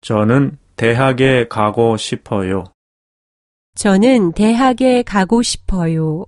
저는 대학에 가고 싶어요. 저는 대학에 가고 싶어요.